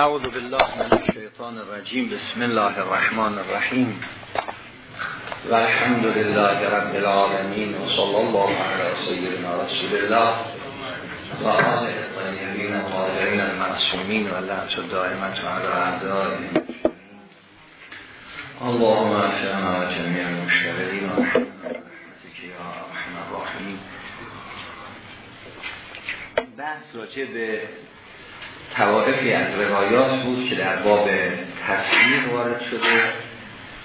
اعوذ بالله من الشیطان الرجیم بسم الله الرحمن الرحیم و الحمد لله رب العالمین و صلی الله علی سیدنا رسول الله و آله الطیبین و طاهرین المعصومین و لعنت دائمت و علی اعدائهم اللهم افعنا و جمیع المشتغلین و رحمتك یا ارحم الراحمین بحث راجع به توائفی از روایات بود که در باب تصویر وارد شده.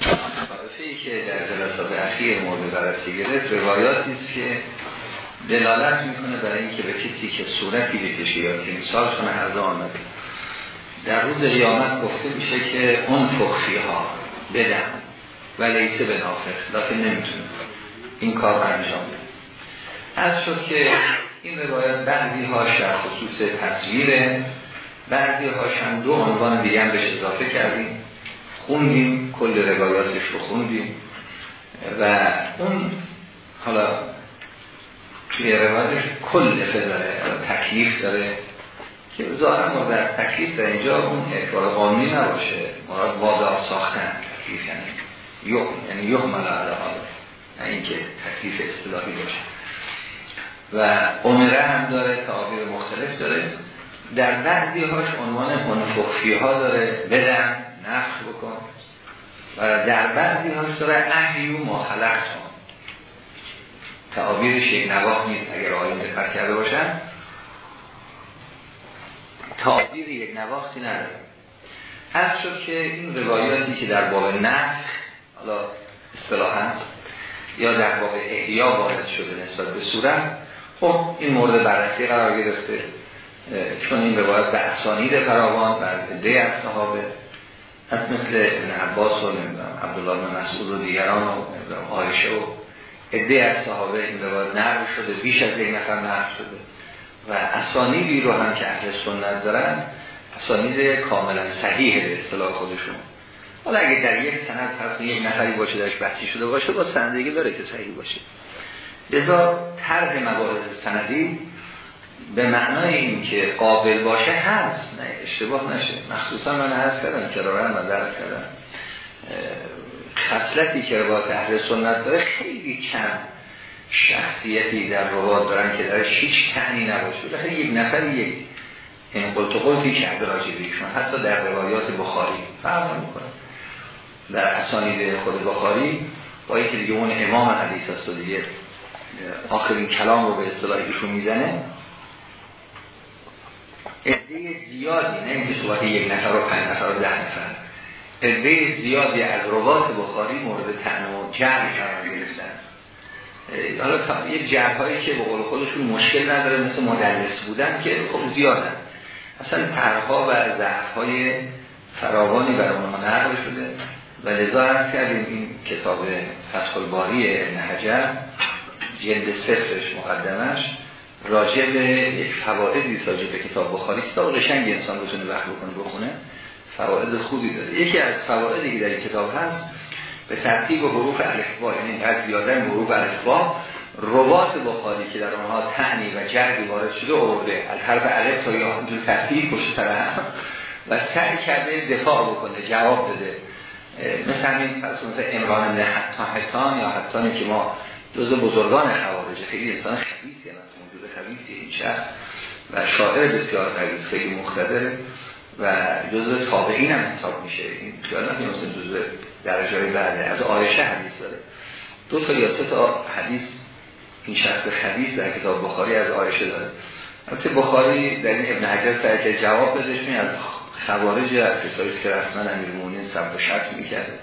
توائفی که در جلسات اخیر مورد بررسی گرفت روایاتی است که دلالت می‌کنه برای اینکه به کسی که صورتی بکشه یا تیمسال کنه عرض آمده در روز قیامت گفته میشه که اون فخفی ها بدم و لیسه به نافق. لیکن نمی‌تونه این کار انجام بده. از شد که این روایت بعضی هاش در خصوص تصویره. بعضی هاشم دو عنوان دیگه هم بهش اضافه کردیم. خوندیم کل روایاتش رو خوندیم. و اون حالا توی روایتش کل داره تکلیف داره که ظاهرا ما در تکلیف در اینجا اون اکبار قانونی نباشه. مراد وادار ساختن تکلیف یعنی یخ یعنی یخ ملاله نه اینکه تکلیف اصطلاحی باشه. و عمره هم داره تعابیر مختلف داره. در بعضی هاش عنوان منفخفی ها داره بدن نفخ بکن. و در بعضی هاش داره احیو ما خلق تعابیر شیخ نواخ نیست اگر آیون دقت کرده باشن. تعابیر یک نواختی نداره. هست شد که این روایاتی که در باب نفخ حالا اصطلاحا یا در باب احیا وارد شده نسبت به صورت خب این مورد بررسی قرار گرفته. چون این روایت به اسانید فراوان و عده از صحابه از مثل ابن عباس و نمی‌دونم عبدالله بن مسعود و دیگران و آیشه و عده از صحابه این روایت نقل شده بیش از یک نفر نقل شده. و اسانیدی رو هم که اهل سنت دارن اسانید کاملا صحیح به اصطلاح خودشون. حالا اگه در یک سند پس یک نفری باشه درش بحثی شده باشه با سندگی داره که صحیح باشه. لذا طرح مباحث سندی به معنای این که قابل باشه هست نه اشتباه نشه. مخصوصا من هست کردم کرارن و درس کردم. خصلتی که روایت اهل سنت داره خیلی کم شخصیتی در روایت دارن که درش هیچ تعنی نباشه. بخیر یک نفر یک این قلتی کرده راجع بیشون حتی در روایات بخاری فرق می‌کنه در اسانید خود بخاری با اینکه دیگه اون امام حدیث است و دیگه آخرین کلام رو به اصطلاح ایشون می‌زنه عده زیادی نه اینکه صحبت یک نفر و پنج نفر و ده نفر. عده زیادی از روات بخاری مورد تن و جمع قرار گرفتن. حالا یک جمع هایی که به قول خودشون مشکل نداره مثل مدلس بودن که خب زیادن. اصلا ترها و ضعف های فراوانی برای اونها نقل شده. و لذا هست کردیم این کتاب فتح الباری نهجر جلد صفرش مقدمش. راجع به یک فوائدی راجع به کتاب بخاری کتاب قشنگی انسان بتونه وقت بکنه بخونه فواید خوبی داره. یکی از فوائدی که در این کتاب هست به ترتیب و حروف الفبا یعنی اینقدر زیاده حروف الفبا روات بخاری که در آنها تعنی و جردی وارد شده آورده. از حرف الف تا یا همجور ترتیب پشت و سعی کرده دفاع بکنه جواب بده. مثل همین پس مثل امران نه حتان یا حتانی که ما جز بزرگان خوارج. خیلی انسان خبیثی هم از موجود خبیثی این شخص. و شاعر بسیار خبیث خیلی مختدره و جزء تابعین هم حساب میشه. این خیال نمی مثل جزء درجه بعده از آیشه حدیث داره. دو تا یا سه تا حدیث این شخص خبیث در کتاب بخاری از آیشه داره. البته بخاری در این ابن حجر سعی جواب بدش می از خوارج از کسایی که رسما امیرالمومنین سمت و شرط می‌کرده.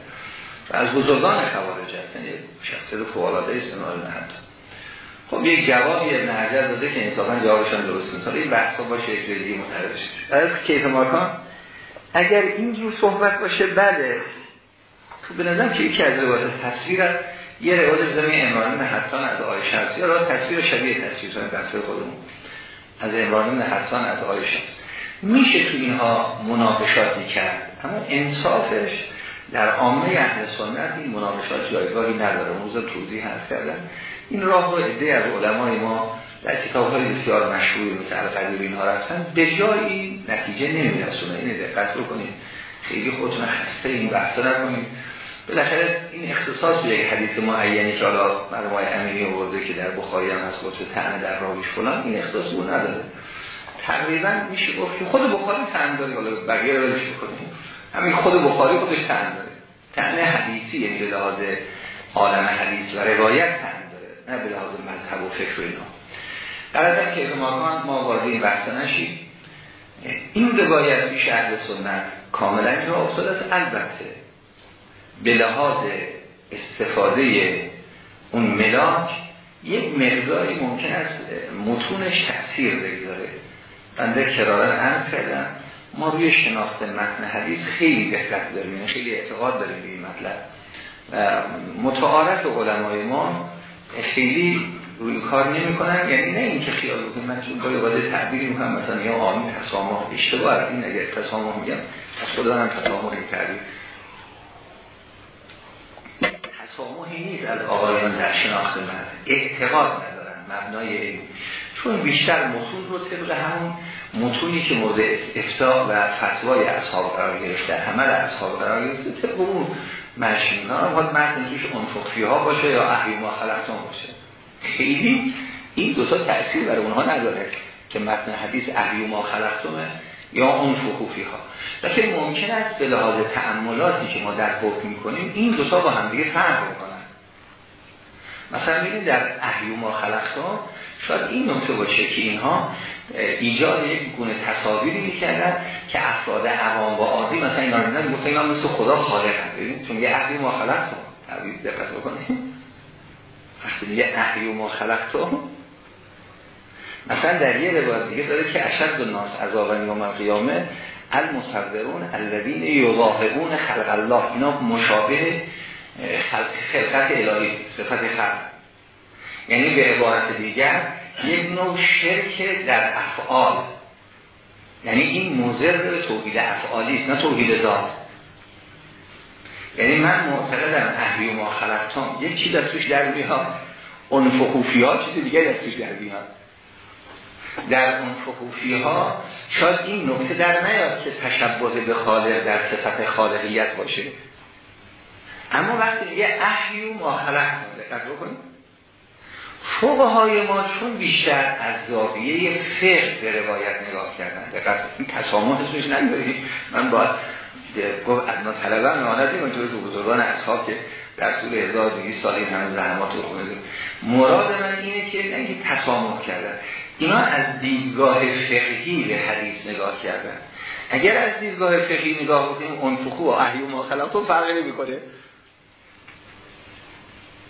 از بزرگان خوارج هست یعنی شخصیت فوق‌العاده است نه حتی. خب یک جوابی ابن حجر داده که انصافا جوابش هم درست نیست. این بحثا باشه یک دیگه متعرض شد. کیف مارکان اگر اینجور صحبت باشه بله. تو به نظرم که یکی از روایت تصویر یه روایت زمین امران حتان از آیشه است. یا را تصویر شبیه تصویر بحث خودمون. از امران حتان از آیشه است. میشه تو اینها مناقشاتی کرد اما انصافش در عامه اهل سنت این مناقشات جایگاهی نداره. موضوع توضیح هست کردن این راه رو عده از علمای ما در کتاب های بسیار مشهوری مثل القدیر اینها رفتن. به جایی نتیجه نمیرسونه. اینه دقت بکنید. خیلی خودتون خسته این بحثا نکنید. بالاخره این اختصاص یک حدیث معینی که حالا مرمای امیری آورده که در بخاری هم هست گفته تنه در راویش فلان این اختصاص اون نداره. تقریبا میشه گفت که خود بخاری تن داره حالا بقیه رو بکنیم. همین خود بخاری خودش تن داره. تن حدیثی یعنی به لحاظ عالم حدیث و روایت تن داره نه به لحاظ مذهب و فکر و اینا. قرارم که ما ما وارد این بحث نشیم. این روایت پیش اهل سنت کاملا اینجا افتاد است. البته به لحاظ استفاده اون ملاک یک مقداری ممکن است متونش تاثیر بگذاره. بنده کرارن عرض کردم. ما روی شناخت متن حدیث خیلی دقت داریم یعنی خیلی اعتقاد داریم به این مطلب. متعارف علمای ما خیلی روی کار نمی کنن یعنی نه اینکه خیال بکنیم من گاهی واده تعبیری می‌کنم مثلا یا آمین تسامح اشتباه این اگر تسامح میگم از خدا هم تسامح تعبیر. تسامحی نیست از آقایان در شناخت من اعتقاد ندارن مبنای چون بیشتر متون رو طبق همون متونی که مورد افتا و فتوای اصحاب قرار گرفته عمل اصحاب قرار گرفته طبق اون مشین ها باید توش انفقفی ها باشه یا احی ما خلقتان باشه. خیلی این دوتا تأثیر برای اونها نداره که متن حدیث احی ما یا اون فخوفی ها لیکن ممکن است به لحاظ تعملاتی که ما در حکم می‌کنیم این دوتا با هم دیگه فرق بکنن مثلا ببینید در احیو ما خلقتم شاید این نکته باشه که اینها ایجاد یک گونه تصاویری می‌کردن که افراد عوام با عادی مثلا اینا گفت اینا مثل خدا خالق هم ببین چون یه احیو ما خلقتم تعبیر دقت بکنید وقتی میگه احیو ما خلقتم مثلا در یه روایت دیگه داره که اشد الناس عذابا یوم القیامه المصورون الذين یضاهئون خلق الله. اینا مشابه خلق خلقت الهی صفت خلق. یعنی به عبارت دیگر یک نوع شرک در افعال. یعنی این موزر به توحید افعالی است نه توحید ذات. یعنی من معتقدم احیو ما خلقتم. یک چیز از توش در میاد. اون فخوفی ها چیز دیگه از توش در میاد. در اون فخوفی ها شاید این نکته در نیاد که تشبه به خالق در صفت خالقیت باشه. اما وقتی میگه احیو ما خلق دقت بکنید؟ فقه های ما چون بیشتر از زاویه فقه به روایت نگاه کردن دقت تسامح اسمش نداریم من باید گفت ادنا طلبه این اونجور تو بزرگان اصحاب که در طول 1200 سال این همه زحمات رو خونده. مراد من اینه که نه تسامح کردن اینا از دیدگاه فقهی به حدیث نگاه کردن. اگر از دیدگاه فقهی نگاه بکنیم انفخو و احیو ما خلقتو فرقی نمی‌کنه.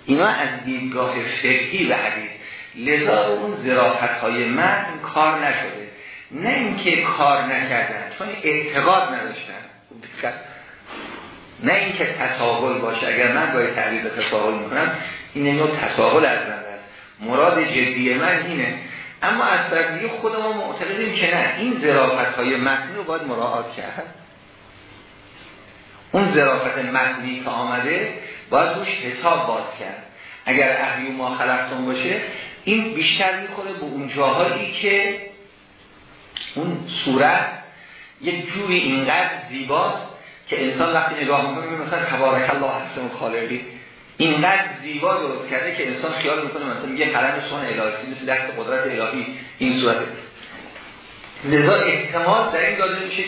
اینا از دیدگاه فقهی و حدیث. لذا اون ذرافت های متن کار نشده. نه اینکه کار نکردن چون اعتقاد نداشتن. نه اینکه تساهل باشه. اگر من گاهی تعبیر به تساهل می‌کنم این نوع تساهل از من است مراد جدی من اینه. اما از طرف خود ما معتقدیم که نه. این ذرافت های متنی رو باید مراعات کرد. اون ذرافت متنی که آمده باید روش حساب باز کرد. اگر احیو ما خلقتون باشه این بیشتر می‌خوره به اون جاهایی که اون صورت یک جوری اینقدر زیباست که انسان وقتی نگاه می‌کنه مثلا تبارک الله حسن خالقی. اینقدر زیبا درست کرده که انسان خیال می‌کنه مثلا یه قلم سون الهی مثل دست قدرت الهی این صورته. لذا احتمال در این داده میشه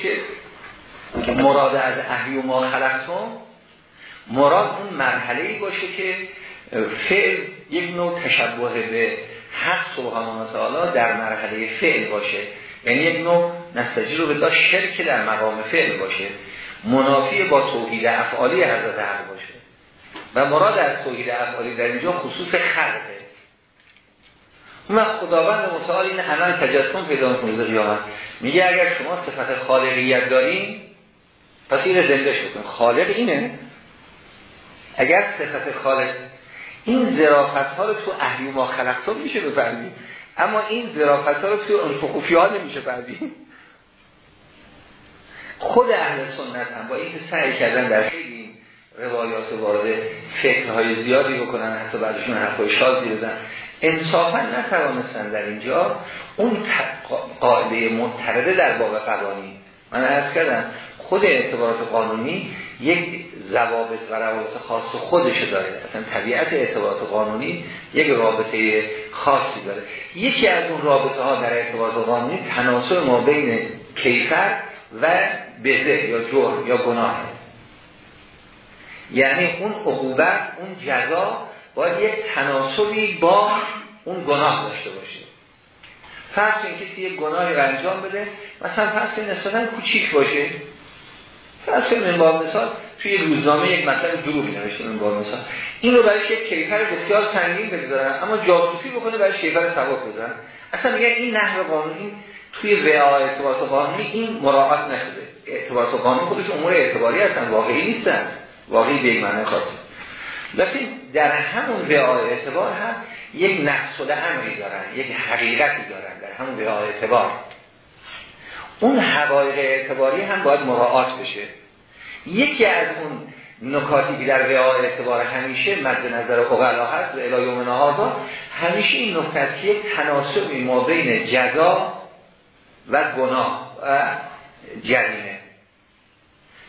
که مراد از احی و ما خلقتم مراد اون مرحله ای باشه که فعل یک نوع تشبه به حق سبحانه و تعالی در مرحله فعل باشه. یعنی یک نوع نستجی رو به شرک در مقام فعل باشه. منافی با توحید افعالی حضرت حق باشه. و مراد از توحید افعالی در اینجا خصوص خلقه. اون خداوند متعال این عمل تجسم پیدا می‌کنه قیامت. میگه اگر شما صفت خالقیت دارین پس این زنده شد خالق اینه اگر صفت خالق این ظرافت ها رو تو اهلی ما خلقتم میشه بفرمید اما این ظرافت ها رو تو انفقوفی ها نمیشه خود اهل سنت هم با اینکه سعی کردن در خیلی روایات وارد فکرهای زیادی بکنن حتی بعدشون حرفای شازی بزن انصافا نتوانستن در اینجا اون قاعده مترده در باب قوانین. من ارز کردم خود اعتبارات قانونی یک ضوابط و روابط خاص خودش داره. اصلا طبیعت اعتبارات قانونی یک رابطه خاصی داره. یکی از اون رابطه ها در اعتبارات قانونی تناسب ما بین کیفر و بده یا جرم یا گناه. یعنی اون عقوبت اون جزا باید یک تناسبی با اون گناه داشته باشه. فرض این کسی یک گناهی انجام بده مثلا فرض این کوچیک باشه. فرض این با مثال توی روزنامه یک مطلب دروغی نوشته من با مثال. این رو برای یک کیفر بسیار سنگین بگذارن اما جاسوسی بکنه برای کیفر ثواب بزنن اصلا میگه این نحو قانونی توی رعایت اعتبارات قانونی این مراعات نشده. اعتبارات قانونی خودش امور اعتباری هستن واقعی نیستن. واقعی به یک معنی خاصه لیکن در همون رعای اعتبار هم یک نقص امری دارن یک حقیقتی دارن در همون رعای اعتبار. اون حقایق اعتباری هم باید مراعات بشه. یکی از اون نکاتی که در رعای اعتبار همیشه مد نظر اقلا هست و الایوم نهازا همیشه این نکته که یک ما بین جزا و گناه و جریمه.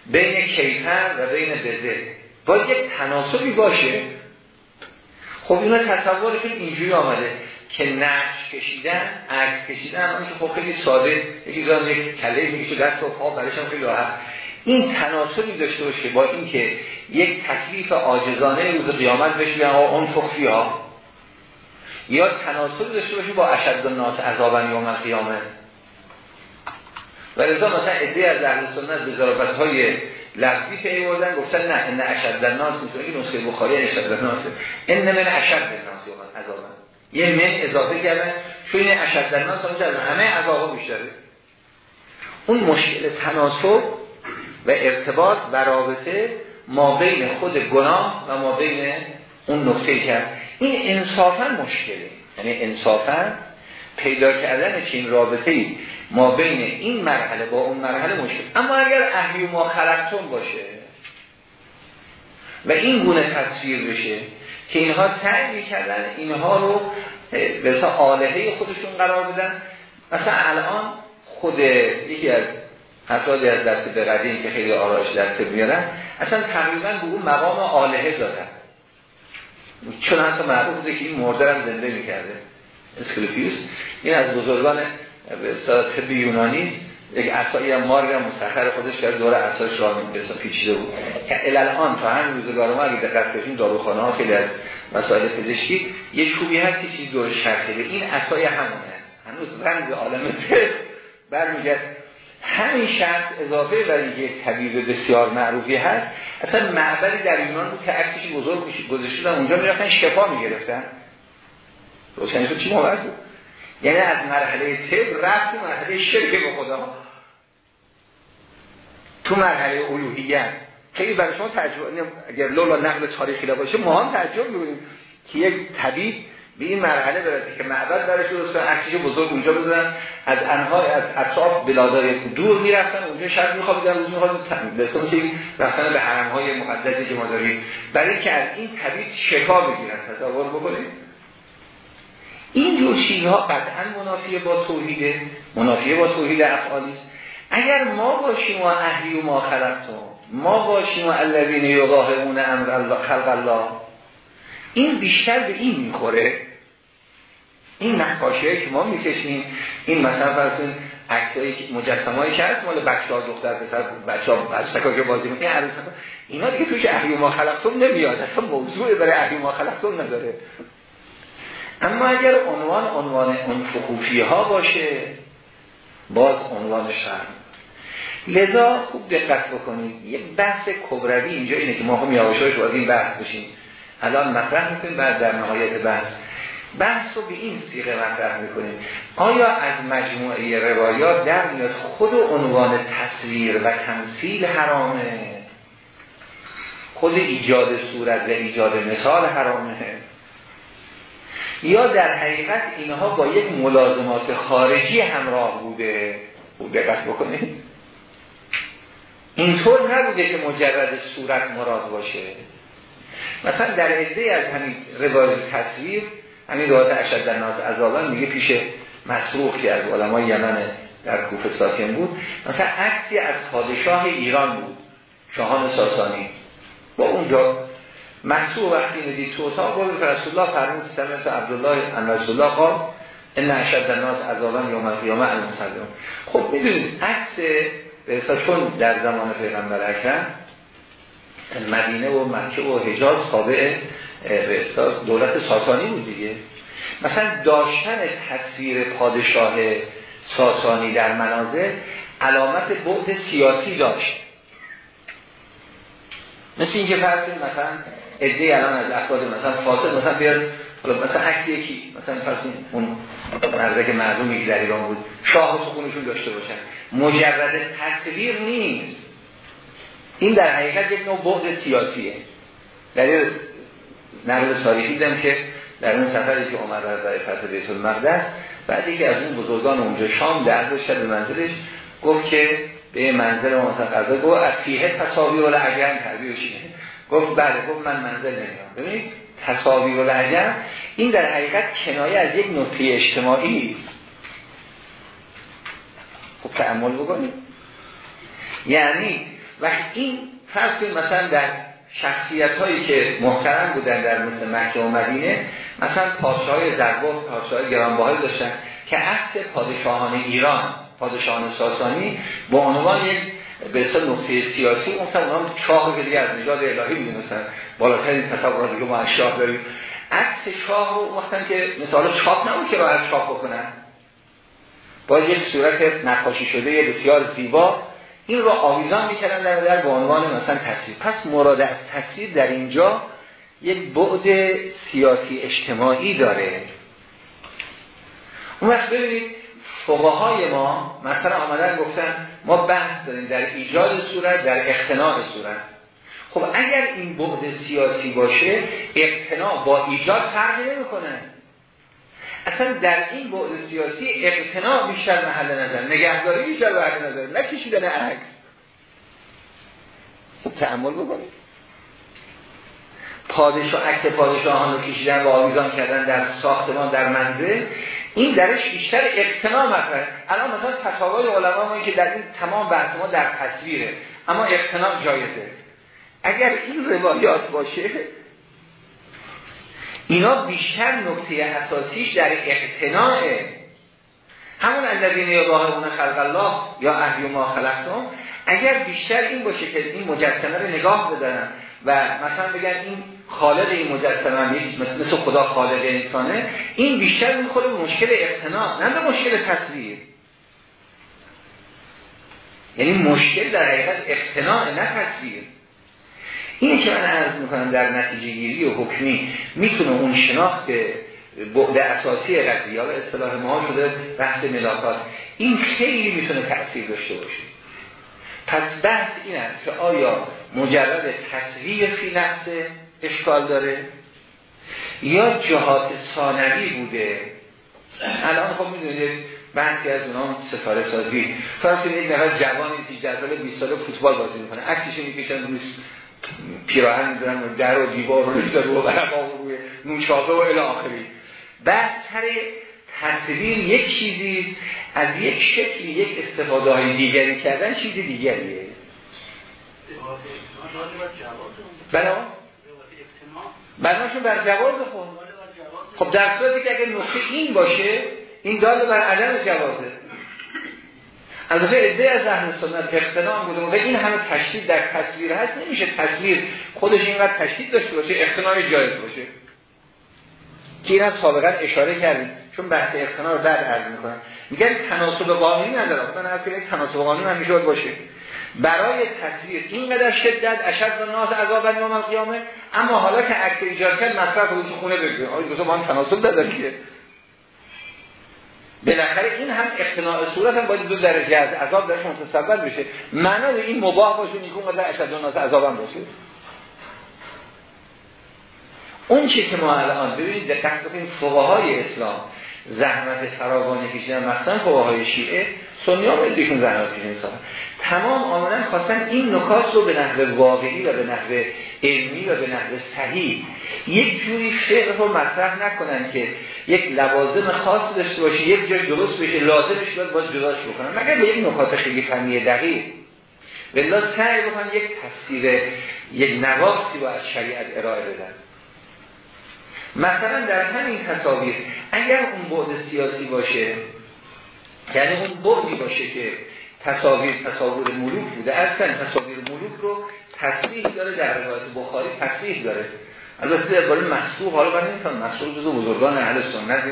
بین کیفر و بین بزه باید یک تناسبی باشه. خب اینا تصورشون اینجوری آمده. که نقش کشیدن عکس کشیدن اما که خب خیلی ساده. یکی زن یک کله میشه دست و پا برش هم خیلی راحت. این تناسبی داشته باشه با اینکه یک تکلیف عاجزانه روز قیامت بشه آقا اون تخفی ها. یا تناسبی داشته باشه با اشد الناس عذابا یوم القیامه. و رضا مثلا ادعی از اهل سنت به ظرافت های لفظی پی بردن گفتن نه این اشد الناس نیست نسخه بخاری اشد الناس. این من اشد الناس یوم عذابا یه من اضافه کردن. چون این اشد الناس هم همه عذابا بیشتره اون مشکل تناسب و ارتباط و رابطه ما بین خود گناه و ما بین اون نقطه هست. این انصافا مشکله. یعنی انصافا پیدا کردن این رابطه ای ما بین این مرحله با اون مرحله مشکل. اما اگر احیو ما خلقتون باشه و این گونه تصویر بشه که اینها سعی کردن اینها رو به آلهه خودشون قرار بدن. مثلا الان خود یکی از افرادی از دست به قدیم که خیلی آرایش دست میارن اصلا تقریبا به اون مقام آلهه دادن. چون حتی معروف که این مرده هم زنده می‌کرده. اسکلوپیوس این از بزرگان به طب یونانی یک اصایی هم ماری هم مسخر خودش کرد دور اساش را به پیچیده بود. که الان تا همین روزگار ما اگه دقت کنیم داروخانه ها خیلی از مسائل پزشکی یه چوبی هست چیزی دور شرطه. این اسای همونه. هنوز رنگ عالم برمیگرد. همین شخص اضافه بر اینکه طبیب بسیار معروفی هست. اصلا معبری در ایمان بود که عکسش بزرگ گذاشته اونجا می‌رفتن شفا می‌گرفتن. روشنی چی موارد بود یعنی از مرحله طب رفت مرحله شرک به خدا. تو مرحله الوهیت خیلی برای شما تجربه اگر لولا نقل تاریخی باشه ما هم تجربه می‌کنیم که یک طبیب به این مرحله برسه که معبد برش درست عکسش بزرگ اونجا بزنن. از انهای از اطراف بلادای دور می‌رفتن اونجا شب میخوابیدن روز می‌خواد رفتن به حرم های مقدسی که ما داریم برای که از این طبیب شفا بگیرن. تصور بکنید. این جور چیزها قطعا منافیه با توحیده منافیه با توحید افعالی اگر ما باشیم و اهلی و ما خلقتم ما باشیم و الذین یقاهمون امر خلق الله این بیشتر به این می‌خوره. این نقاشی که ما می‌کشیم این مثلا فرض عکسایی مجسمه هایی که هست مال بچه ها دختر پسر بچه ها بچه که بازی می‌کنه اینا دیگه توش احیو ما خلقتون نمیاد. اصلا موضوع برای احیو ما خلقتون نداره. اما اگر عنوان عنوان اون فقوفی ها باشه باز عنوان شرم. لذا خوب دقت بکنید یه بحث کبروی اینجا اینه که ما هم یواشاش باید این بحث بشیم. الان مطرح می‌کنیم بعد در نهایت بحث. بحث رو به این سیغه مطرح می‌کنیم. آیا از مجموعه روایات در میاد خود عنوان تصویر و تمثیل حرامه؟ خود ایجاد صورت و ایجاد مثال حرامه؟ یا در حقیقت اینها با یک ملازمات خارجی همراه بوده؟ خوب دقت بکنید. اینطور نبوده که مجرد صورت مراد باشه. مثلا در عده از همین روایت تصویر همین روایت اشد در ناز عذابان میگه پیش مسروخ که از علمای یمن در کوفه ساکن بود مثلا عکسی از پادشاه ایران بود شاهان ساسانی. با اونجا مسروح وقتی می‌دید تو اتاق گفت رسول الله فرمود سمت عبدالله ان رسول الله قال ان اشد الناس عذابا یوم القیامه المسلم خب می‌دونید عکس به چون در زمان پیغمبر اکرم مدینه و مکه و حجاز تابع به دولت ساسانی بود دیگه. مثلا داشتن تصویر پادشاه ساسانی در مناظر علامت بعد سیاسی داشت. مثل اینکه فرض مثلا ادعی الان از افراد مثلا فاسد مثلا بیاد مثلا عکس یکی مثلا فرض اون مرده که معلوم یک در ایران بود شاه و سخونشون داشته باشن. مجرد تصویر نیست. این در حقیقت یک نوع بعد سیاسیه. در نقل تاریخی دیدم که در اون سفری که عمر در فتح بیت المقدس بعدی که از اون بزرگان اونجا شام دردش به منزلش گفت که به منزل ما مثلا قضا گفت از فیه تصاویر و لعجم تربیه گفت بله گفت من منزل نمیام ببینید تصاویر و این در حقیقت کنایه از یک نقطه اجتماعی خب تعمل بکنید. یعنی وقتی این فرض مثلا در شخصیت هایی که محترم بودن در مثل مکه و مدینه مثلا پادشاه زربا پادشاه گرانبهایی داشتن که عکس پادشاهان ایران پادشاهان ساسانی با عنوان یک به اصلا نقطه سیاسی اون اونها شاه رو دیگه از نژاد الهی بودیم مثلا بالاترین تصورات که ما از شاه داریم. عکس شاه رو وقتی که مثلا چاپ نبود که راحت چاپ بکنن. با یک صورت نقاشی شده بسیار زیبا. این رو آویزان می‌کردن در در به عنوان مثلا تصویر. پس مراد از تصویر در اینجا یک بعد سیاسی اجتماعی داره. اون وقت ببینید فقهای ما مثلا آمدن گفتن ما بحث داریم در ایجاد صورت در اقتناع صورت. خب اگر این بعد سیاسی باشه اقتناع با ایجاد فرقی نمی‌کنه. اصلا در این بعد سیاسی اقتناع بیشتر محل نظر نگهداری بیشتر محل نظر نه کشیدن عکس. خب تعمل بکنید پادشاه عکس پادشاهان رو کشیدن و آویزان کردن در ساختمان در منزل. این درش بیشتر اقتناع مطرحه. الان مثلا فتاوای علما که در این تمام بحث ما در تصویره اما اقتناع جایزه. اگر این روایات باشه اینا بیشتر نکته اساسیش در اقتناعه. همون الذین یراهون خلق الله یا احی ما خلقتم اگر بیشتر این باشه که این مجسمه رو نگاه بدارن و مثلا بگن این خالق این مجسمه مثل, خدا خالق انسانه این بیشتر می‌خوره به مشکل اقتناع نه به مشکل تصویر. یعنی مشکل در حقیقت اقتناع نه تصویر. اینه که من عرض می‌کنم در نتیجه گیری و حکمی می‌تونه اون شناخت بعد اساسی قضیه و اصطلاح ما شده بحث ملاقات این خیلی می‌تونه تأثیر داشته باشه. پس بحث این است که آیا مجرد تصویر فی نفس اشکال داره. یا جهات ثانوی بوده. الان خب می‌دونید بحثی از اونها ستاره سازی. فرض یک نفر جوان 18 ساله 20 ساله فوتبال بازی می‌کنه. عکسش می‌کشن روی پیراهن می‌ذارن و در و دیوار رو برقا و روی نوشابه و الی آخری. بعد تصویر یک چیزی از یک شکلی یک استفاده های دیگری کردن چیز دیگریه. بنا بناشون بر جواز خون خب در صورتی که اگر نقطه این باشه این دال بر عدم جوازه. البته ایده از اهل سنت اقتناع بوده. و این همه تشدید در تصویر هست. نمیشه تصویر خودش اینقدر تشدید داشته باشه اقتناع جایز باشه. که این هم سابقا اشاره کردیم. چون بحث اقتناع رو بعد عرض می‌کنم. میگن تناسب قانونی نداره. من از یک تناسب قانونی هم می‌شود باشه. برای تصویر اینقدر شدت اشد و ناز عذاب یوم قیامه اما حالا که عکس ایجاد کرد مصرف رو تو خونه بگیره آقا دو با هم تناسب داره که. بالاخره این هم اقتناع صورت هم باید دو درجه از عذاب درش متصور بشه. معنی این مباح باشه نیکون قدر اشد و ناز عذاب هم باشه. اون چی که ما الان ببینید دقت بکنید فقهای اسلام زحمت فراوانی کشیدن مثلا فقهای شیعه سنی ها ملیشون زنها پیش انسان تمام آمدن خواستن این نکات رو به نحو واقعی و به نحو علمی و به نحو صحیح یک جوری شعر رو مطرح نکنن که یک لوازم خاص داشته باشه یک جای درست بشه لازمش باید باز جداش بکنن. مگر به یک نکات خیلی فنی دقیق؟ بلا سعی بکنن یک تفسیر یک نواقصی با از شریعت ارائه بدن. مثلا در همین تصاویر اگر اون بعد سیاسی باشه یعنی اون بعدی باشه که تصاویر تصاویر ملوک بوده. اصلا تصاویر ملوک رو تصریح داره در روایت بخاری تصریح داره. البته در باره مسئول حالا من نمی‌تونم مسئول جزو بزرگان اهل سنت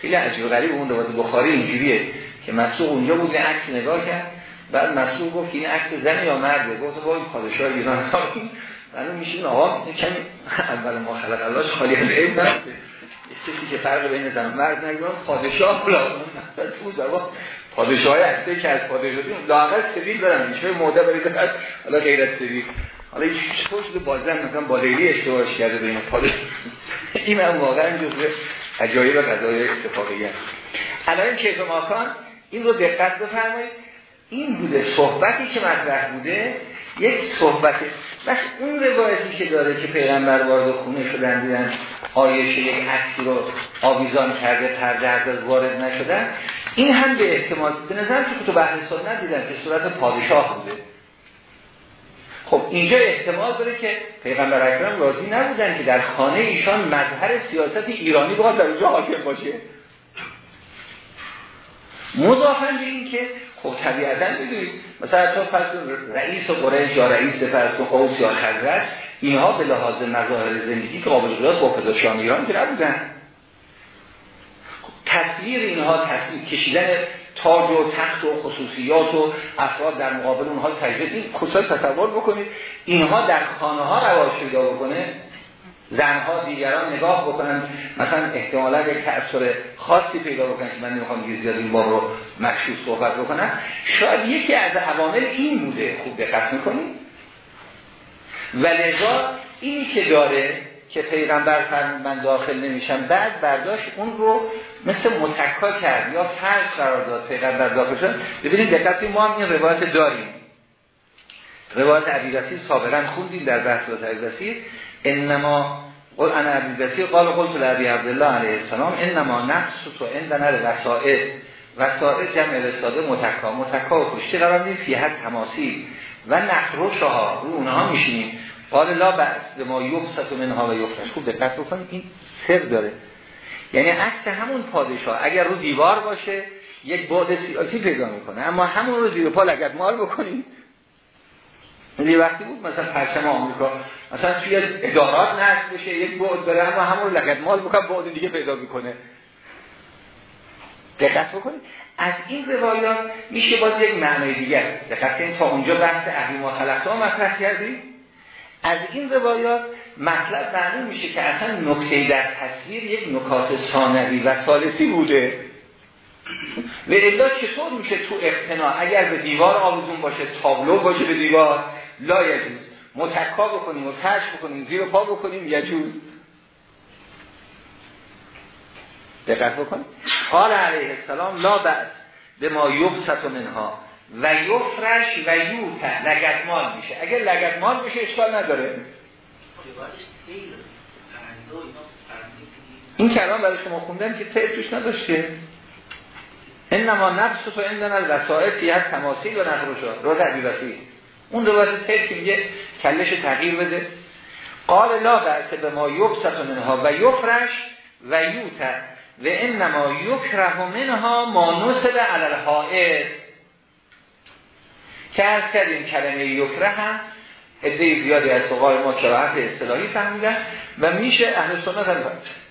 خیلی عجیب غریب اون روایت بخاری اینجوریه که مسئول اونجا بود عکس نگاه کرد. بعد مسئول گفت این عکس زن یا مرده؟ گفت با این پادشاه ایران. معلوم میشه آقا کمی اول ما خلق الله خالی از عیب کسی که فرق بین زن و مرد نگیرن پادشاه لا تو زبان پادشاه های هسته که از پادشاهی. لاغر سویل دارن میشه موده برید حالا غیر از سویل. حالا این خوش به بازن مثلا با لیلی اشتباهش کرده بین پادشاه. این هم واقعا جزو عجایب و قضای اتفاقی هست. الان کیف ماکان این رو دقت بفرمایید. این بوده صحبتی که مطرح بوده یک صحبت. بس اون روایتی که داره که پیغمبر وارد خونه شدن دیدن آیشه یک عکسی رو آویزان کرده پرده وارد نشدن این هم به احتمال به نظر که تو بحث سنت دیدن که صورت پادشاه بوده. خب اینجا احتمال داره که پیغمبر اکرم راضی نبودن که در خانه ایشان مظهر سیاست ایرانی باید در اونجا حاکم باشه. مضافن به این که خب طبیعتا بدونید مثلا تو فرض رئیس قریش یا رئیس فرض قوس یا خزرج اینها به لحاظ مظاهر زندگی قابل قیاس با پدرشان ایران که نبودن. تصویر اینها تصویر کشیدن تاج و تخت و خصوصیات و افراد در مقابل اونها سجده این کسای تصور بکنید؟ اینها در خانه ها رواج پیدا بکنه؟ زنها دیگران نگاه بکنن. مثلا احتمالا یک تأثیر خاصی پیدا بکنن که من نمی‌خوام دیگه زیاد این باب رو مخشوص صحبت بکنم. شاید یکی از عوامل این بوده. خوب دقت می‌کنید. و لذا اینی که داره که پیغمبر فرمود من داخل نمیشم بعد برداشت اون رو مثل متکا کرد یا فرش قرار داد پیغمبر داخل شد. ببینید دقت ما هم این روایت داریم. روایت عبیدسی سابقا خوندیم در بحث عبیدسی انما قل انا عبیدسی قال قلت لعبی عبدالله علیه السلام انما نفس تو اندنر وسائل وسائل جمع رساده متکا متکا و کشتی قرار دیم فیهت تماسی. و نخروشها رو اونها میشینیم. قال لا بس به ما یبسط منها و یفرش خوب دقت بکنید این سر داره. یعنی عکس همون پادشاه. اگر رو دیوار باشه یک بعد سیاسی پیدا می‌کنه. اما همون رو زیر پا لگت مال بکنید یه وقتی بود مثلا پرچم آمریکا مثلا توی ادارات نصب بشه یک بعد داره اما همون لگت مال بکنه بعد دیگه پیدا می‌کنه. دقت بکنید. از این روایات میشه باز یک معنی دیگر. دقت تا اونجا بحث اهلی ما خلقتا مطرح کردیم. از این روایات مطلب معلوم میشه که اصلا نکته در تصویر یک نکات ثانوی و ثالثی بوده. و الا چطور میشه تو اقتناع؟ اگر به دیوار آویزون باشه تابلو باشه به دیوار لا یجوز متکا بکنیم و ترش بکنیم زیر پا بکنیم یجوز دقت بکنیم قال علیه السلام لا بأس به ما یبسط منها. و یفرش و یوت لگتمال میشه. اگر لگتمال میشه اشکال نداره. این کلام برای شما خوندم که تیر توش نداشته. انما نفس تو اندن الوسائل فیها تماثیل و نخروشات رو عبیبسی اون روایت تیر که میگه کلش تغییر بده. قال لا بأس به ما یبسط منها و یفرش و یوت و انما یکره منها ما نصب علی که از کردیم کلمه یکره هم عده زیادی از فقهای ما کراحت اصطلاحی فهمیدن و میشه اهل سنت هم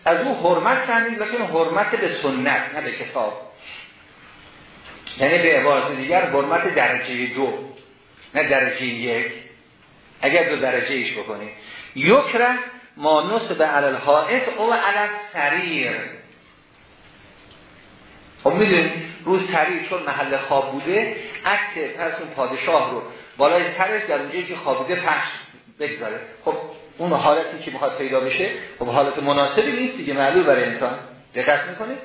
از اون حرمت فهمید لیکن حرمت به سنت نه به کتاب. یعنی به عبارت دیگر حرمت درجه دو. نه درجه یک. اگر دو درجه ایش بکنید یکره ما نصب علی الحائط او علی سریر خب می‌دونید روز سریع چون محل خواب بوده عکس پس اون پادشاه رو بالای سرش در اونجایی که خوابیده پخش بگذاره. خب اون حالتی که می‌خواد پیدا بشه خب حالت مناسبی نیست دیگه معلوم برای انسان. دقت می‌کنه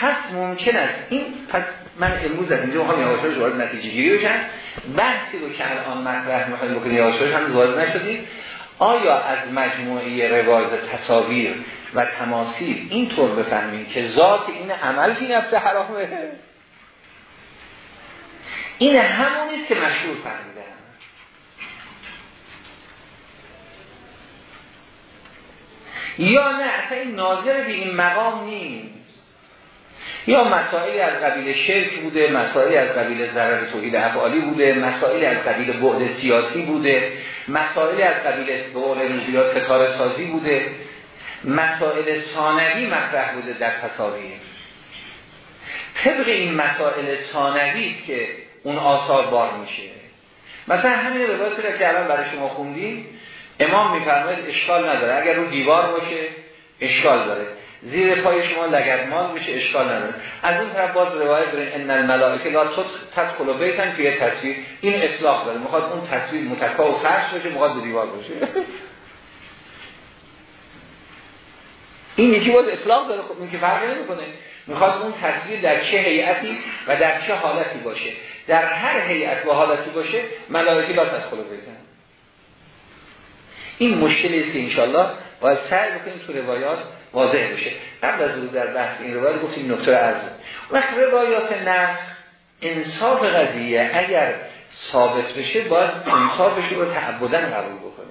پس ممکن است این پس من امروز از اینجا می‌خوام یواشاش وارد نتیجه گیری بشن بحثی رو که الان مطرح می‌خوایم بکنیم یواشاش هم وارد نشدیم. آیا از مجموعه روایت تصاویر و تماثیل اینطور بفهمیم که ذات این عمل که نفس حرامه؟ این همونیست که مشهور فهمیدن یا نه اصلا این ناظر به این مقام نیست. یا مسائلی از قبیل شرک بوده مسائلی از قبیل ضرر توحید افعالی بوده مسائلی از قبیل بعد سیاسی بوده مسائلی از قبیل به قول کار سازی بوده. مسائل ثانوی مطرح بوده در تصاویر. طبق این مسائل ثانوی که اون آثار بار میشه. مثلا همین روایتی که الان برای شما خوندیم امام میفرماید اشکال نداره. اگر اون دیوار باشه اشکال داره. زیر پای شما لگدمال میشه اشکال نداره. از اون طرف باز روایت داره ان الملائکه لا تدخل بیتن که یه تصویر. این اطلاق داره. می‌خواد اون تصویر متکا و فرش باشه می‌خواد دیوار باشه این یکی باز اطلاق داره. خب این که فرق نمی‌کنه. می‌خواد اون تصویر در چه هیئتی و در چه حالتی باشه. در هر هیئت و حالتی باشه ملائکه لا تدخل بیتن این مشکلی است که انشالله باید سعی بکنیم تو روایات واضح بشه قبل از ورود در بحث این روایت گفتیم نکته از وقت روایات نفس انصاف قضیه اگر ثابت بشه باید انصافش رو تعبدن قبول بکنیم.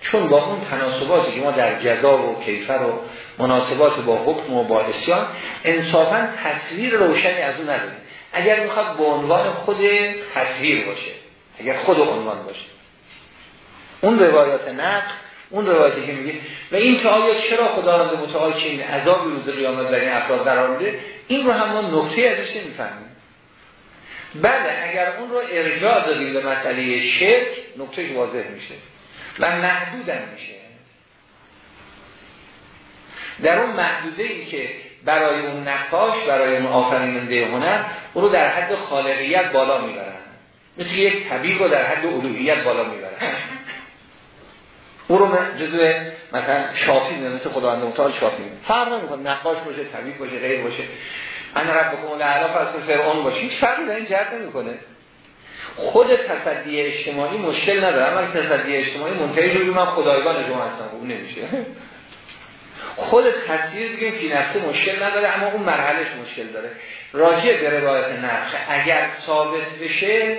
چون با اون تناسباتی که ما در جزا و کیفر و مناسبات با حکم و با اسیان انصافا تصویر روشنی از اون نداریم. اگر می‌خواد به عنوان خود تصویر باشه اگر خود عنوان باشه. اون روایات نقل اون روایتی که میگه و این که آیا چرا خداوند متعال چه این عذابی روز قیامت در این افراد قرار این رو هم ما نکته ازش نمی‌فهمیم. بله اگر اون رو ارجاع دادیم به مسئله شرک نکته واضح میشه و محدودم میشه. در اون محدوده ای که برای اون نقاش برای اون آفریننده هنر اون رو در حد خالقیت بالا می‌برن. مثل یک طبیب رو در حد الوهیت بالا می‌برن. او رو جزو مثلا شافی میده مثل خداوند متعال شافی فرق نمی‌کنه نقاش باشه طبیب باشه غیر باشه. انا ربکم الاعلی از فرعون باشه هیچ فرقی در این جهت نمی‌کنه. خود تصدی اجتماعی مشکل نداره. اما تصدی اجتماعی منتهی رو من خدایگان شما هستم. اون نمیشه. خود تصویر بگیم که نفسه مشکل نداره اما اون مرحلهش مشکل داره. راجع به روایت نقش اگر ثابت بشه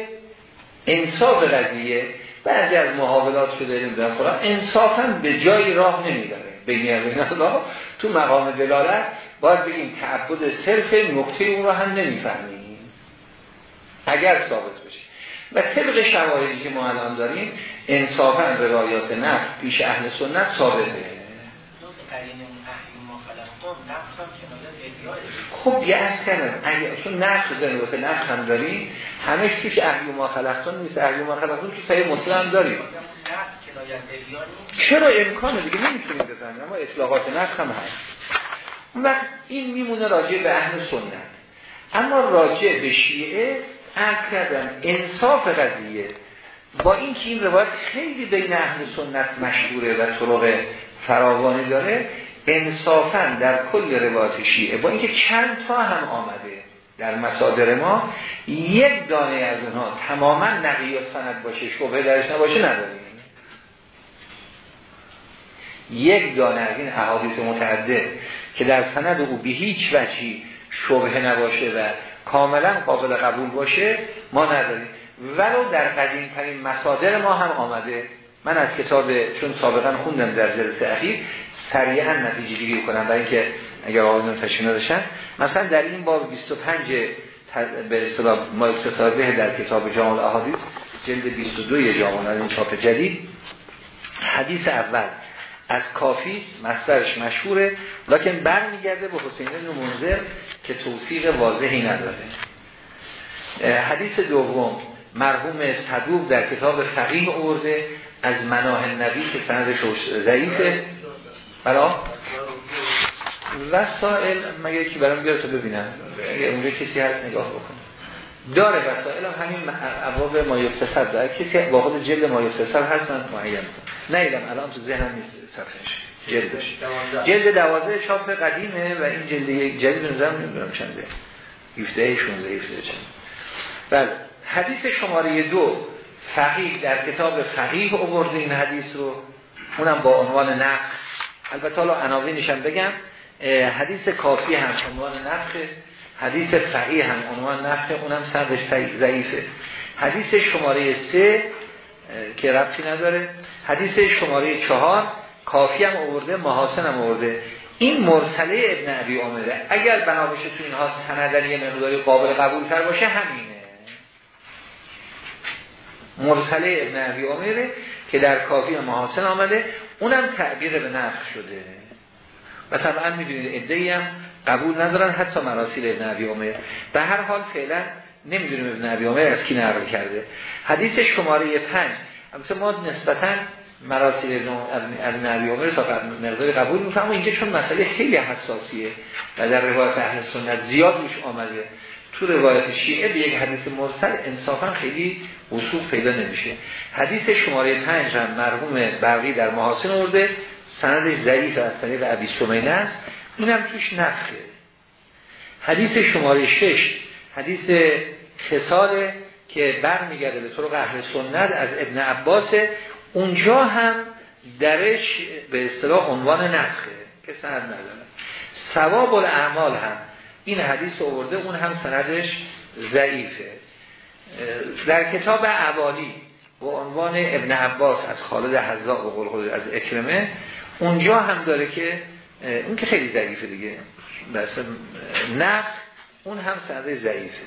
انصاف قضیه بعضی از محاولات که داریم در قرآن انصافا به جایی راه نمیداره بین الله تو مقام دلالت باید بگیم تعبد صرف نکته اون رو هم نمی‌فهمیم. اگر ثابت بشه. و طبق شواهدی که ما الان داریم انصافا روایات نفس پیش اهل سنت ثابته. خب یه از کردم چون نقش داریم و نقش هم داریم همش توش اهلی ما خلقتون نیست. اهلی ما خلقتون که سایه مسلم داریم. چرا امکانه؟ دیگه نمی‌تونیم بزنیم اما اطلاقات نقش هم هست. وقت این میمونه راجع به اهل سنت. اما راجع به شیعه از کردم انصاف قضیه با این که این روایت خیلی بین اهل سنت مشهوره و طرق فراوانی داره انصافا در کل روایت شیعه با اینکه چند تا هم آمده در مصادر ما یک دانه از اونها تماما نقی و سند باشه شبه درش نباشه نداریم. یک دانه از این احادیث متعدد که در سند او به هیچ وجهی شبه نباشه و کاملا قابل قبول باشه ما نداریم. ولو در قدیم ترین مصادر ما هم آمده. من از کتاب چون سابقا خوندم در جلسه اخیر سریعا نتیجه گیری کنم برای اینکه اگر آقایون تشریح نداشتن. مثلا در این باب 25 به اصطلاح ما اقتصادی در کتاب جامع الاحادیث جلد 22 جامع این چاپ جدید حدیث اول. از کافیس مصدرش مشهوره لکن برمیگرده به حسین بن که توصیق واضحی نداره. حدیث دوم. مرحوم صدوق در کتاب فقیه ارده از مناه نبی که سندش ضعیفه. برا وسائل مگه یکی برام بیاره تو ببینم؟ اگه اونجا کسی هست نگاه بکنه. داره وسائل هم همین ابواب ما یفتصد داره کسی با خود جلد ما یفتصد هست من معین کنم الان تو ذهنم نیست صفحش جلدش جلد دوازه چاپ قدیمه و این جلد یک جدید نظام نمی‌دونم چنده. 17 16 17 بله. حدیث شماره دو. فقیه در کتاب فقیه آورده این حدیث رو. اونم با عنوان نقل البته حالا عناوینش هم بگم حدیث کافی هم عنوان نقل حدیث فقیه هم عنوان نقل اونم سردش ضعیفه. حدیث شماره سه که ربطی نداره. حدیث شماره چهار کافی هم آورده محاسن هم آورده. این مرسله ابن عبی عمره اگر بنا باشه تو اینها سندن یه مقداری قابل قبول تر باشه همینه. مرسله ابن عبی عمره که در کافی محاسن آمده. اونم تعبیر به نقل شده. و طبعا می‌دونید ادهی هم قبول ندارن حتی مراسیل ابن عبی عمر. به هر حال فعلا نمی‌دونیم ابن عبی عمر از کی نقل کرده. حدیث شماره پنج. البته ما نسبتا مراسیل ابن عبی عمر تا مقدار قبول می‌کنم. اینجا چون مسئله خیلی حساسیه و در روایت اهل سنت زیاد روش آمده. تو روایت شیعه به یک حدیث مرسل انصافا خیلی وصول پیدا نمیشه. حدیث شماره پنج هم مرحوم برقی در محاسن ارده سندش ضعیف از طریق عبی سمینه است. اینم توش نفخه. حدیث شماره شش حدیث خساله که برمیگرده به طرق اهل سنت از ابن عباس اونجا هم درش به اصطلاح عنوان نفخه که سند نداره. ثواب الاعمال هم این حدیث آورده اون هم سندش ضعیفه. در کتاب عوالی با عنوان ابن عباس از خالد حذاق و قلقل از اکرمه اونجا هم داره که اون که خیلی ضعیفه دیگه بس نفس اون هم سنده ضعیفه.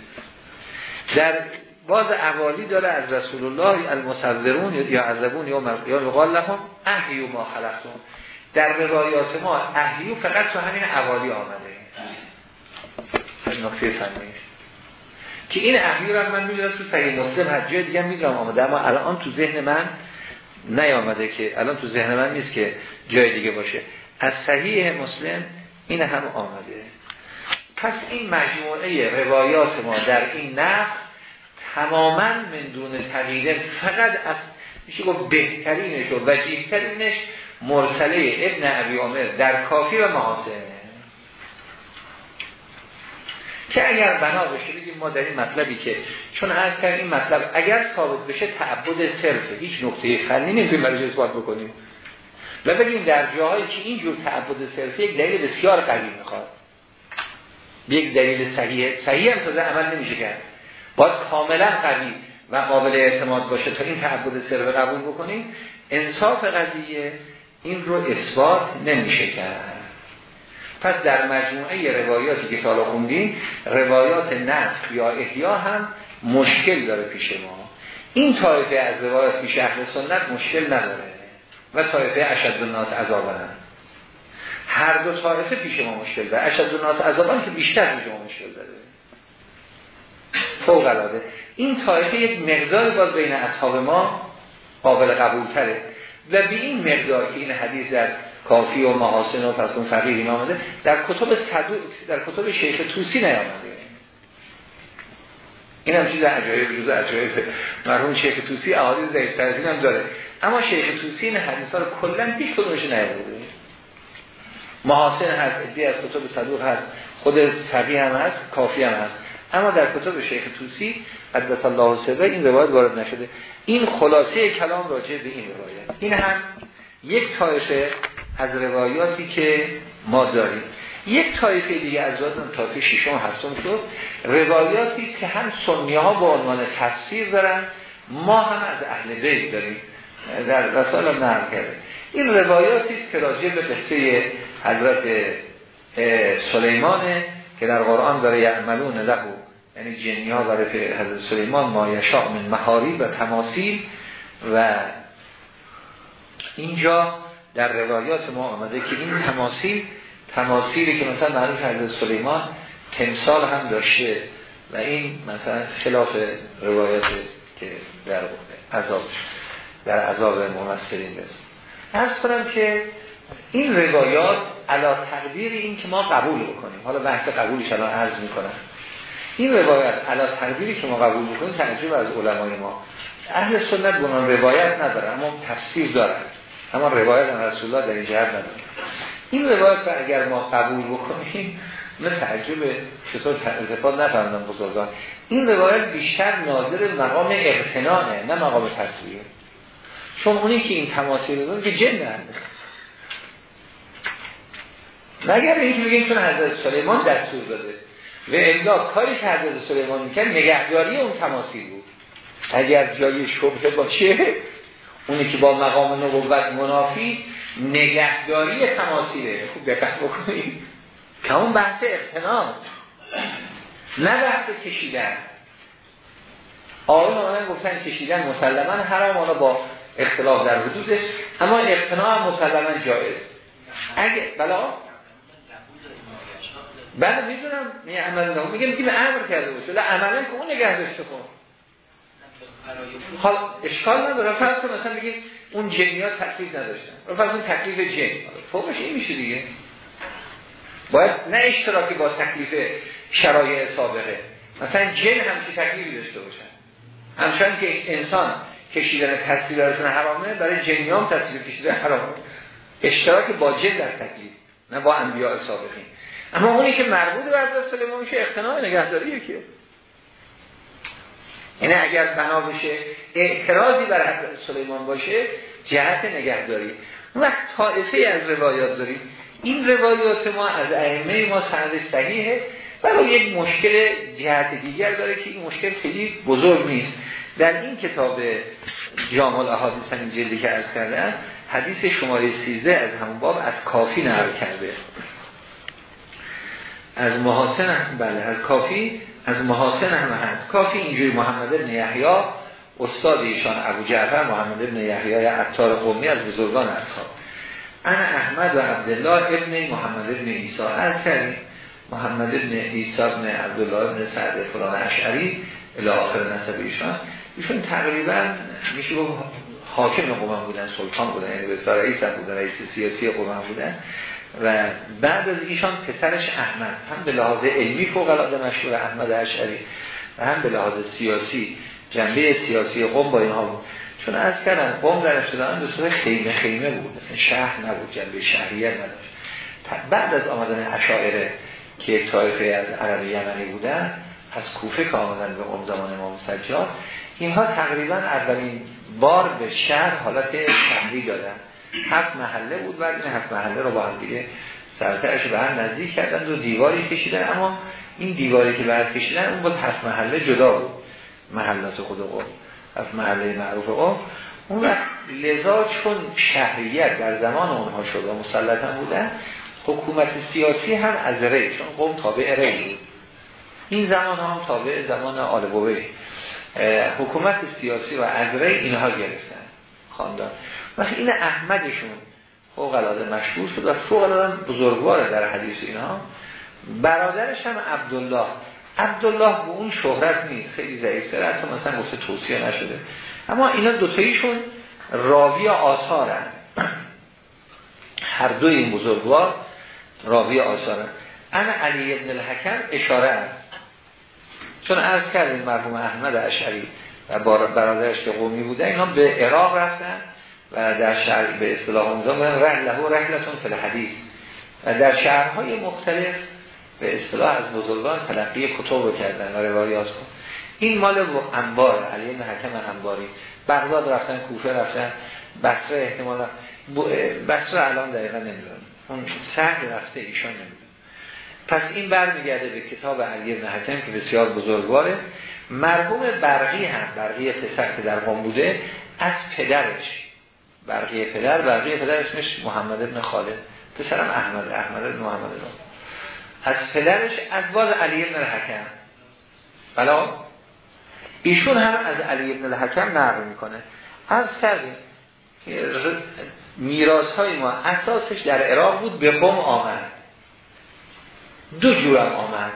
در باز عوالی داره از رسول الله المصورون یا عذبون یا یا قال لهم احیو ما خلقتون در روایات ما احیو فقط تو همین عوالی آمده. نقطه فنی. که این احیو رو من می‌دونم تو صحیح مسلم هر جای دیگه می‌دونم آمده اما الان تو ذهن من نیامده که الان تو ذهن من نیست که جای دیگه باشه. از صحیح مسلم این هم آمده پس این مجموعه روایات ما در این نقل تماما من دون تغییره. فقط از میشه گفت بهترینش و وجیهترینش مرسله ابن عبی عمر در کافی و محاسنه که اگر بنا بشه بگیم ما در این مطلبی که چون از کردیم این مطلب اگر ثابت بشه تعبد صرفه هیچ نقطه فنی نمی‌تونیم برای اثبات بکنیم. و بگیم در جاهایی که اینجور تعبد صرفه یک دلیل بسیار قوی می‌خواد. یک دلیل صحیح صحیح هم تازه عمل نمیشه کرد. باید کاملا قوی و قابل اعتماد باشه تا این تعبد صرفه قبول بکنیم. انصاف قضیه این رو اثبات نمیشه کرد. پس در مجموعه روایاتی که سالا خوندیم روایات نفت یا احیا هم مشکل داره پیش ما. این طایفه از روایات پیش اهل سنت مشکل نداره و طایفه اشد الناس عذابن هر دو طایفه پیش ما مشکل داره. اشد الناس عذابن که بیشتر پیش ما مشکل داره. فوق العاده. این طایفه یک مقدار باز بین اصحاب ما قابل قبول تره و به این مقدار که این حدیث در کافی و محاسن و پس اون فقیه آمده. در کتب صدوق در کتب شیخ توسی نیامده. این هم چیز عجایب جز عجایب. مرحوم شیخ توسی احادیث ضعیف از هم داره. اما شیخ توسی این حدیث ها رو کلا هیچ کدومش نیاورده. محاسن هست ادی از کتب صدوق هست خود فقیه هم هست کافی هم هست. اما در کتب شیخ توسی قدس الله سره این روایت وارد نشده. این خلاصه کلام راجع به این روایت. این هم یک طایفه از روایاتی که ما داریم. یک طایفه دیگه از اون طایفه ششم و هفتم شد. روایاتی که هم سنی ها با عنوان تفسیر دارن ما هم از اهل بیت داریم. در رسال هم نرم کرده. این روایاتی که راجع به قصه حضرت سلیمانه که در قرآن داره یعملون لهو یعنی جنی ها برای حضرت سلیمان ما یشاء من محاری و تماثیل و اینجا در روایات ما آمده که این تماثیل تماثیلی که مثلا معروف حضرت سلیمان تمثال هم داشته و این مثلا خلاف روایات که در عذاب در عذاب ممثلین بست ارز کنم که این روایات علا تقدیر این که ما قبول بکنیم. حالا بحث قبولش الان عرض می‌کنم. این روایت علا تقدیری که ما قبول بکنیم تنجیب از علمای ما. اهل سنت بنان روایت نداره اما تفسیر دارن. اما روایت رسول الله در این جهت نداره. این روایت رو اگر ما قبول بکنیم نه تعجب چطور اتفاق نفهمدن بزرگان. این روایت بیشتر ناظر مقام اقتنانه نه مقام تصویه چون اونی که این تماثیل دادن که جن هست مگر اینکه بگیم چون حضرت سلیمان دستور داده. و الا کاری که حضرت سلیمان می‌کرد نگهداری اون تماثیل بود. اگر جای شبه باشه اونی که با مقام نبوت منافی نگهداری تماثیله. خوب دقت بکنید. که اون بحث اقتناع نه بحث کشیدن. آقایون آمدن گفتن کشیدن مسلما حرام آنها با اختلاف در حدودش اما اقتناع مسلما جایز. اگه بلا؟ بله می‌دونم. می عمل نه میگم میگم امر کرده باشه لا عملا که اون نگه داشته کن. حال اشکال نداره. فرض کن مثلا بگید اون جنیات تکلیف نداشتن. فرض کن تکلیف جن. فوقش این میشه دیگه. باید نه اشتراکی با تکلیف شرایع سابقه. مثلا جن همچی تکلیفی داشته باشن. همچنان که انسان کشیدن تصویر براشون حرامه برای جنیام تصویر کشیدن حرامه. اشتراک با جن در تکلیف نه با انبیاء سابقین. اما اونی که مربوط به حضرت سلیمان میشه اقتناع نگهداریه که یعنی اگر بنا بشه اعتراضی بر حضرت سلیمان باشه جهت نگهداری. اون وقت طائفه از روایات داریم. این روایات ما از ائمه ما سند صحیحه. ولی یک مشکل جهت دیگر داره که این مشکل خیلی بزرگ نیست. در این کتاب جامع احادیث همین جلدی که عرض کردن حدیث شماره 13 از همون باب از کافی نقل کرده. از محاسن بله از کافی از محاسن هم هست. کافی اینجوری محمد ابن یحیی استاد ایشان ابو جعفر محمد ابن یحیی عطار قومی از بزرگان اصحاب. انا احمد و عبدالله ابن محمد ابن عیسی از کردیم. محمد ابن عیسی ابن عبدالله ابن سعد فلان اشعری الی آخر نسب ایشان. ایشون تقریبا میشه گفت حاکم قوم بودن سلطان بودن یعنی به رئیس بودن رئیس سیاسی قوم بودن. و بعد از ایشان پسرش احمد هم به لحاظ علمی فوق العاده مشهور احمد اشعری و هم به لحاظ سیاسی جنبه سیاسی قوم با اینها بود. چون از کردن قوم در ابتدان به صورت خیمه خیمه بود مثلا شهر نبود جنبه شهریت نداشت بعد از آمدن اشاعره که طایفه از عرب یمنی بودن از کوفه که آمدن به قوم زمان امام سجاد اینها تقریبا اولین بار به شهر حالت شهری دادن. هفت محله بود و این هفت محله رو با هم دیگه سرترش به هم نزدیک کردن و دیواری کشیدن. اما این دیواری که بعد کشیدن اون با هفت محله جدا بود. محلات خود قوم هفت محله معروف قوم اون وقت لذا چون شهریت در زمان اونها شد و مسلطا بودن حکومت سیاسی هم از ری چون قوم تابع ری بود. این زمان هم تابع زمان آلبوه حکومت سیاسی و از ری اینها گرفتن. خاندان وقتی این احمدشون فوق العاده مشهور شد و فوق العاده بزرگواره در حدیث اینها برادرش هم عبدالله. عبدالله به اون شهرت نیست خیلی ضعیف‌تر حتی مثلا گفته توصیه نشده. اما اینا دوتاییشون راوی آثارن. هر دوی این بزرگوار راوی آثارن. انا علی ابن الحکم اشاره است. چون عرض کردیم مرحوم احمد اشعری و برادرش که قومی بوده اینا به عراق رفتن و در شهر به اصطلاح اونجا رحله و رحلتون فل حدیث و در شهرهای مختلف به اصطلاح از بزرگان تلقی کتب کردن و روایات کن این مال انبار علی بن حکم انباری. بغداد رفتن کوفه رفتن بصره احتمالا. بصره الان دقیقا نمی‌دونم. اون سهل رفته ایشان نمی‌دونم. پس این برمیگرده به کتاب علی بن حکم که بسیار بزرگواره. مرحوم برقی هم برقی پسر که در قم بوده از پدرش. برقی پدر برقی پدر اسمش محمد ابن خالد. پسرم احمد احمد ابن محمد ابن از پدرش از باز علی ابن الحکم. بلا ایشون هم از علی ابن الحکم نقل می‌کنه. از کردیم میراث های ما اساسش در عراق بود به قوم آمد. دو جورم آمد.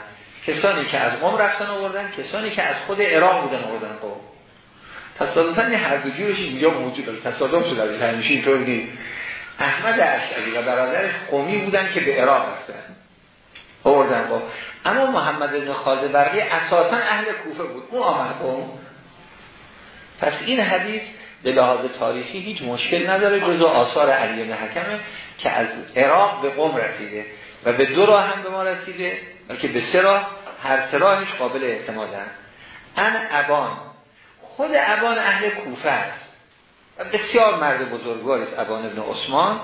کسانی که از قوم رفتن آوردن کسانی که از خود عراق بودن آوردن. قوم تصادفاً هر دو جورش اینجا موجود است تصادف شده از همیشه اینطور نیست. احمد اشعری و برادرش قومی بودن که به عراق رفتن آوردن. با اما محمد بن خالد برقی اساسا اهل کوفه بود. اون آمد قوم پس این حدیث به لحاظ تاریخی هیچ مشکل نداره جزو آثار علی بن حکمه که از عراق به قوم رسیده و به دو راه هم به ما رسیده. بلکه به هر سه راهش قابل اعتمادن ان ابان. خود ابان اهل کوفه است. و بسیار مرد بزرگواری است ابان ابن عثمان.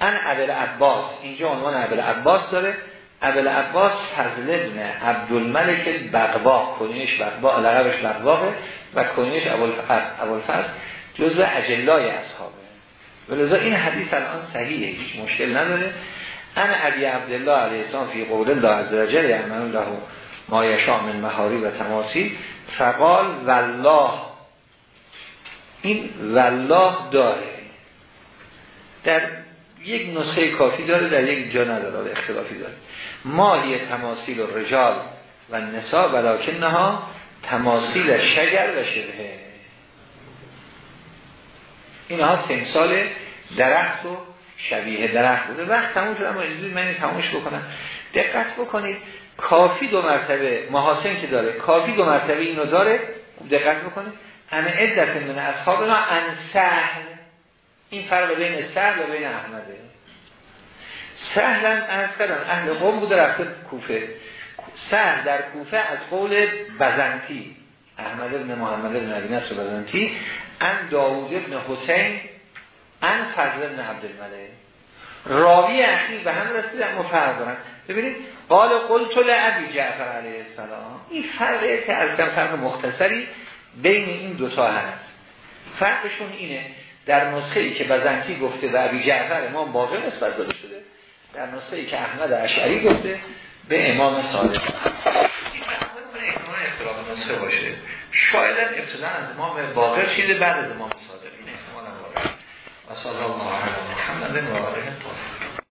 ان ابل عباس. اینجا عنوان ابل عباس داره. ابل عباس فضل ابن عبدالملک بقبا کنیش بقبا لقبش بقباقه و کنیش ابوالفضل جزء اجلای اصحابه. ولذا این حدیث الان صحیحه هیچ مشکل نداره. ان ابی عبدالله علیه السلام فی قول الله عز وجل یعمل له ما من و تماثیل فقال والله. این والله داره. در یک نسخه کافی داره در یک جا نداره اختلافی داره. ماهی تماثیل و رجال و نسا ولیکن نها تماثیل شگر و شبهه. اینها تمثال درخت و شبیه درخت بوده وقت تموم شد اما اجازه من تمومش بکنم. دقت بکنید کافی دو مرتبه محاسن که داره کافی دو مرتبه اینو داره. دقت بکنید. همه عدت من اصحاب ما ان سهل این فرق بین سهل و بین احمده. سهلن از کردن اهل قوم بوده رفته کوفه. سهل در کوفه از قول بزنتی. احمد ابن محمد ابن عبی نصر بزنتی. ان داوود ابن حسین ان فضل ابن عبدالملک. راوی اخیر به هم رسید اما فرق دارن. ببینید قال قلت لعبی جعفر علیه السلام. این فرقه که از فرق مختصری بین این دوتا هست. فرقشون اینه در نسخه ای که بزنتی گفته و عبی جعفر امام باقی نسبت داده شده در نسخه ای که احمد اشعری گفته به امام صادق. این نسخه باشه. شاید ابتدا از امام باقر شده بعد از امام صادق. وصلى الله على محمد وآله طاهر